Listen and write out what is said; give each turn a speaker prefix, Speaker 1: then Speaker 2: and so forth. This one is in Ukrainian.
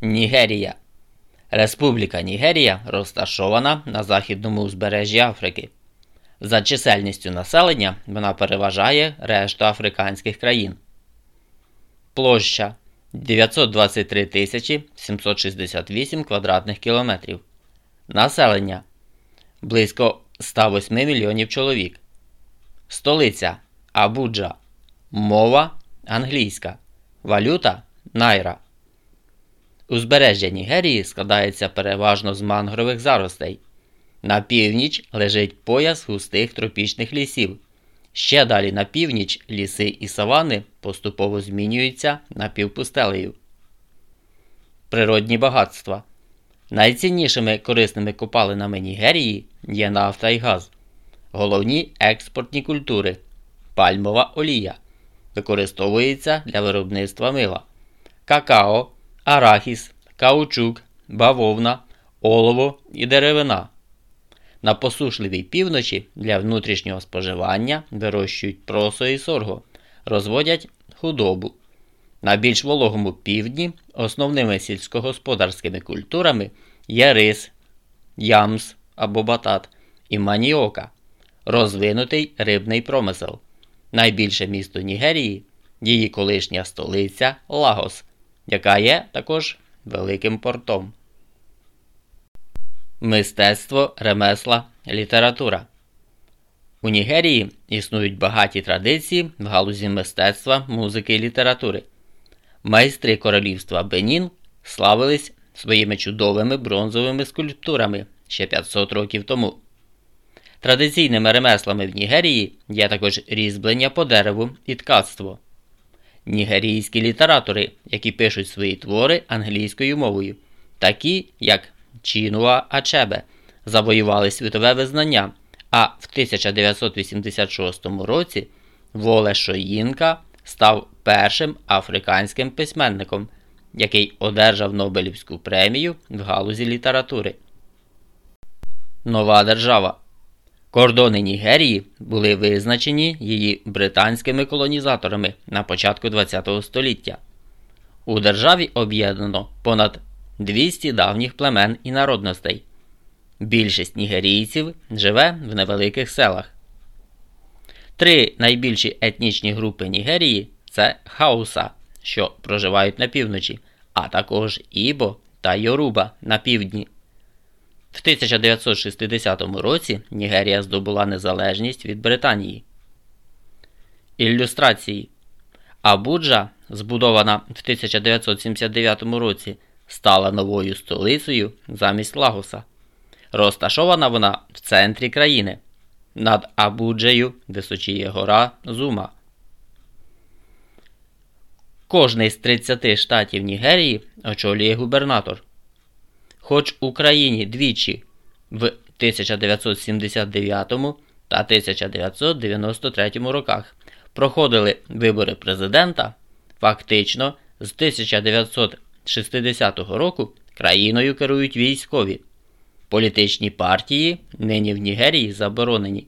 Speaker 1: Нігерія. Республіка Нігерія розташована на західному узбережжі Африки. За чисельністю населення вона переважає решту африканських країн. Площа 923 тисячі 768 квадратних кілометрів. Населення близько 108 мільйонів чоловік. Столиця Абуджа. Мова англійська. Валюта найра. Узбережжя Нігерії складається переважно з мангрових заростей. На північ лежить пояс густих тропічних лісів. Ще далі на північ ліси і савани поступово змінюються напівпустелею. Природні багатства. Найціннішими корисними копалинами Нігерії є нафта і газ. Головні експортні культури. Пальмова олія. Використовується для виробництва мила. Какао, арахіс, каучук, бавовна, олово і деревина. На посушливій півночі для внутрішнього споживання вирощують просо і сорго, розводять худобу. На більш вологому півдні основними сільськогосподарськими культурами є рис, ямс або батат і маніока, розвинутий рибний промисел. Найбільше місто Нігерії її колишня столиця Лагос, яка є також великим портом. Мистецтво, ремесла, література. У Нігерії існують багаті традиції в галузі мистецтва, музики і літератури. Майстри королівства Бенін славились своїми чудовими бронзовими скульптурами ще 500 років тому. Традиційними ремеслами в Нігерії є також різьблення по дереву і ткацтво. Нігерійські літератори, які пишуть свої твори англійською мовою, такі як Чінуа Ачебе, завоювали світове визнання, а в 1986 році Воле Шоїнка став першим африканським письменником, який одержав Нобелівську премію в галузі літератури. Нова держава. Кордони Нігерії були визначені її британськими колонізаторами на початку ХХ століття. У державі об'єднано понад 200 давніх племен і народностей. Більшість нігерійців живе в невеликих селах. Три найбільші етнічні групи Нігерії це Хауса, що проживають на півночі, а також Ібо та Йоруба на півдні. В 1960 році Нігерія здобула незалежність від Британії. Ілюстрації Абуджа, збудована в 1979 році, стала новою столицею замість Лагоса. Розташована вона в центрі країни. Над Абуджею височіє гора Зума. Кожний з 30 штатів Нігерії очолює губернатор. Хоч Україні двічі в 1979 та 1993 роках проходили вибори президента, фактично з 1960 року країною керують військові. Політичні партії нині в Нігерії заборонені.